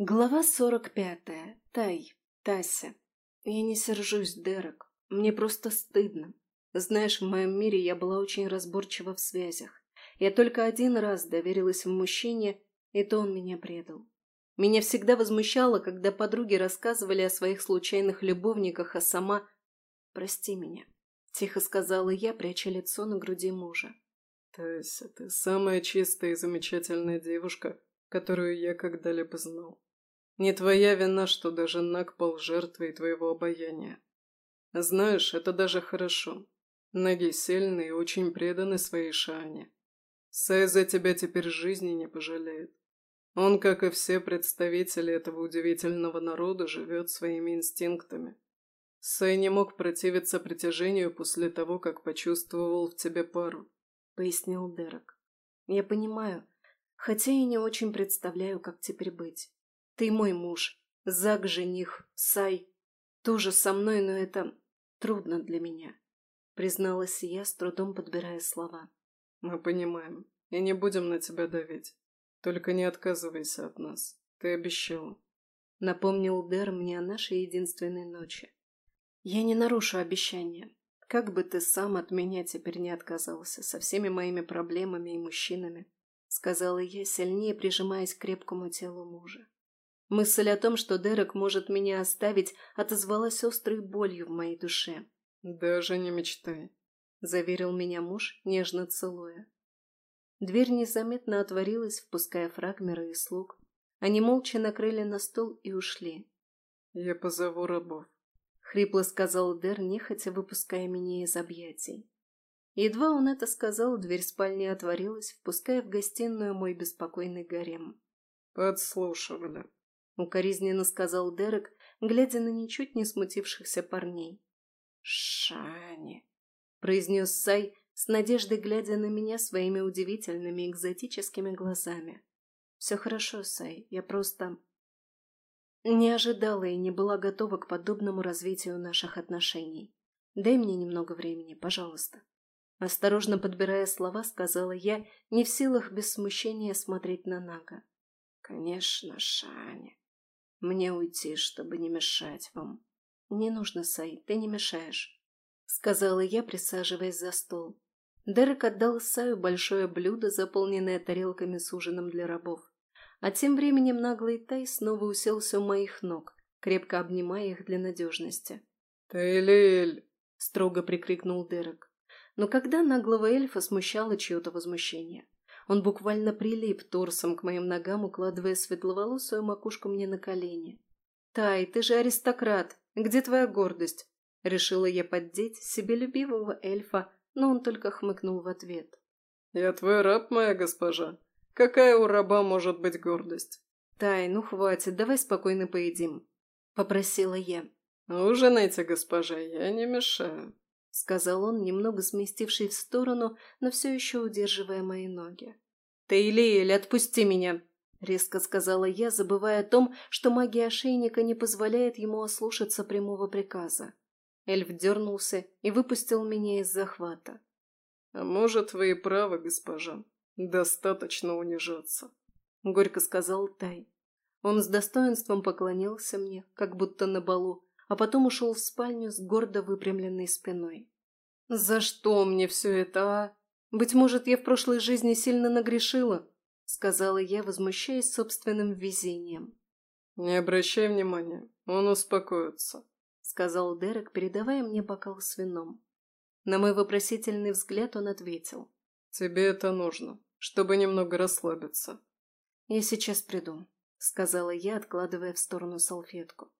Глава сорок пятая. Тай. Тася. Я не сержусь, Дерек. Мне просто стыдно. Знаешь, в моем мире я была очень разборчива в связях. Я только один раз доверилась мужчине, и то он меня предал. Меня всегда возмущало, когда подруги рассказывали о своих случайных любовниках, а сама... «Прости меня», — тихо сказала я, пряча лицо на груди мужа. «Тася, ты самая чистая и замечательная девушка, которую я когда-либо знал. Не твоя вина, что даже Наг пал жертвой твоего обаяния. Знаешь, это даже хорошо. Наги сильные и очень преданы своей Шане. Сай за тебя теперь жизни не пожалеет. Он, как и все представители этого удивительного народа, живет своими инстинктами. Сай не мог противиться притяжению после того, как почувствовал в тебе пару, — пояснил Дерек. Я понимаю, хотя и не очень представляю, как теперь быть. Ты мой муж, Зак жених, Сай. Тоже со мной, но это трудно для меня, призналась я, с трудом подбирая слова. Мы понимаем и не будем на тебя давить. Только не отказывайся от нас. Ты обещал. Напомнил Дэр мне о нашей единственной ночи. Я не нарушу обещания. Как бы ты сам от меня теперь не отказался, со всеми моими проблемами и мужчинами, сказала я, сильнее прижимаясь к крепкому телу мужа. Мысль о том, что Дерек может меня оставить, отозвалась острой болью в моей душе. «Даже не мечтай», — заверил меня муж, нежно целуя. Дверь незаметно отворилась, впуская фрагмера и слуг. Они молча накрыли на стол и ушли. «Я позову рабов», — хрипло сказал Дер, нехотя выпуская меня из объятий. Едва он это сказал, дверь спальни отворилась, впуская в гостиную мой беспокойный гарем. «Подслушивали», укоризненно сказал Дерек, глядя на ничуть не смутившихся парней. «Шани!» — произнес Сай, с надеждой глядя на меня своими удивительными экзотическими глазами. «Все хорошо, Сай, я просто...» Не ожидала и не была готова к подобному развитию наших отношений. Дай мне немного времени, пожалуйста. Осторожно подбирая слова, сказала я, не в силах без смущения смотреть на Нага. «Конечно, Шаня. Мне уйти, чтобы не мешать вам. Не нужно, Сай, ты не мешаешь, сказала я, присаживаясь за стол. Дерек отдал Саю большое блюдо, заполненное тарелками с ужином для рабов. А тем временем наглый Тай снова уселся у моих ног, крепко обнимая их для надежности. «Тайлиль!» — строго прикрикнул Дерек. Но когда наглого эльфа смущало чье-то возмущение, он буквально прилип торсом к моим ногам, укладывая светловолосую макушку мне на колени. «Тай, ты же аристократ! Где твоя гордость?» Решила я поддеть себе любивого эльфа, но он только хмыкнул в ответ. «Я твой раб, моя госпожа. Какая у раба может быть гордость?» «Тай, ну хватит, давай спокойно поедим», — попросила я. «Ужинайте, госпожа, я не мешаю», — сказал он, немного сместивший в сторону, но все еще удерживая мои ноги. «Таилиэль, отпусти меня!» — резко сказала я, забывая о том, что магия ошейника не позволяет ему ослушаться прямого приказа. Эльф дернулся и выпустил меня из захвата. «А может, вы и правы, госпожа. Достаточно унижаться», — горько сказал Тай. Он с достоинством поклонился мне, как будто на балу, а потом ушел в спальню с гордо выпрямленной спиной. «За что мне все это, а? Быть может, я в прошлой жизни сильно нагрешила?» — сказала я, возмущаясь собственным везением. «Не обращай внимания, он успокоится», — сказал Дерек, передавая мне бокал с вином. На мой вопросительный взгляд он ответил. «Тебе это нужно, чтобы немного расслабиться». «Я сейчас приду», — сказала я, откладывая в сторону салфетку.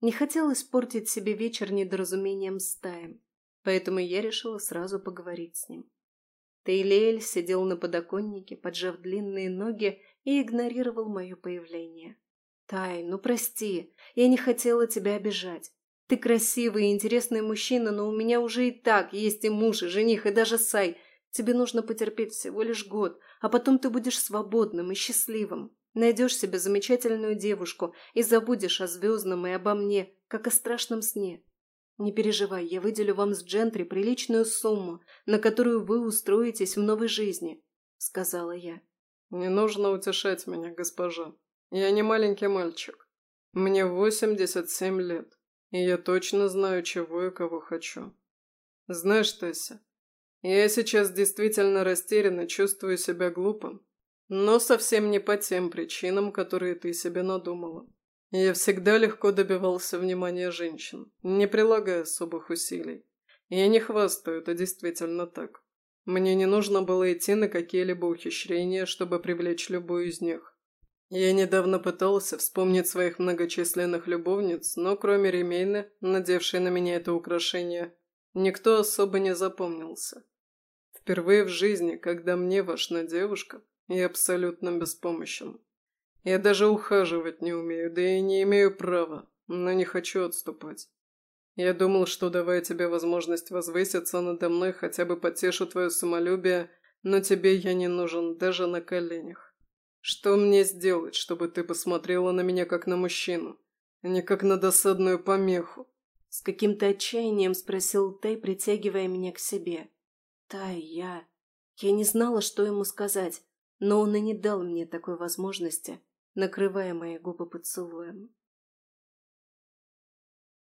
Не хотел испортить себе вечер недоразумением с Таем, поэтому я решила сразу поговорить с ним. Тейлель сидел на подоконнике, поджав длинные ноги и игнорировал мое появление. «Тай, ну прости, я не хотела тебя обижать. Ты красивый и интересный мужчина, но у меня уже и так есть и муж, и жених, и даже Сай. Тебе нужно потерпеть всего лишь год, а потом ты будешь свободным и счастливым. Найдешь себе замечательную девушку и забудешь о звездном и обо мне, как о страшном сне. Не переживай, я выделю вам с Джентри приличную сумму, на которую вы устроитесь в новой жизни», — сказала я. «Не нужно утешать меня, госпожа», Я не маленький мальчик. Мне 87 лет, и я точно знаю, чего и кого хочу. Знаешь, Тася, я сейчас действительно растерян и чувствую себя глупым, но совсем не по тем причинам, которые ты себе надумала. Я всегда легко добивался внимания женщин, не прилагая особых усилий. Я не хвастаю, это действительно так. Мне не нужно было идти на какие-либо ухищрения, чтобы привлечь любую из них. Я недавно пытался вспомнить своих многочисленных любовниц, но кроме Ремейны, надевшей на меня это украшение, никто особо не запомнился. Впервые в жизни, когда мне важна девушка, я абсолютно беспомощен. Я даже ухаживать не умею, да и не имею права, но не хочу отступать. Я думал, что давая тебе возможность возвыситься надо мной, хотя бы потешу твое самолюбие, но тебе я не нужен даже на коленях. Что мне сделать, чтобы ты посмотрела на меня как на мужчину, а не как на досадную помеху? С каким-то отчаянием спросил Тай, притягивая меня к себе. Тай, я... Я не знала, что ему сказать, но он и не дал мне такой возможности, накрывая мои губы поцелуем.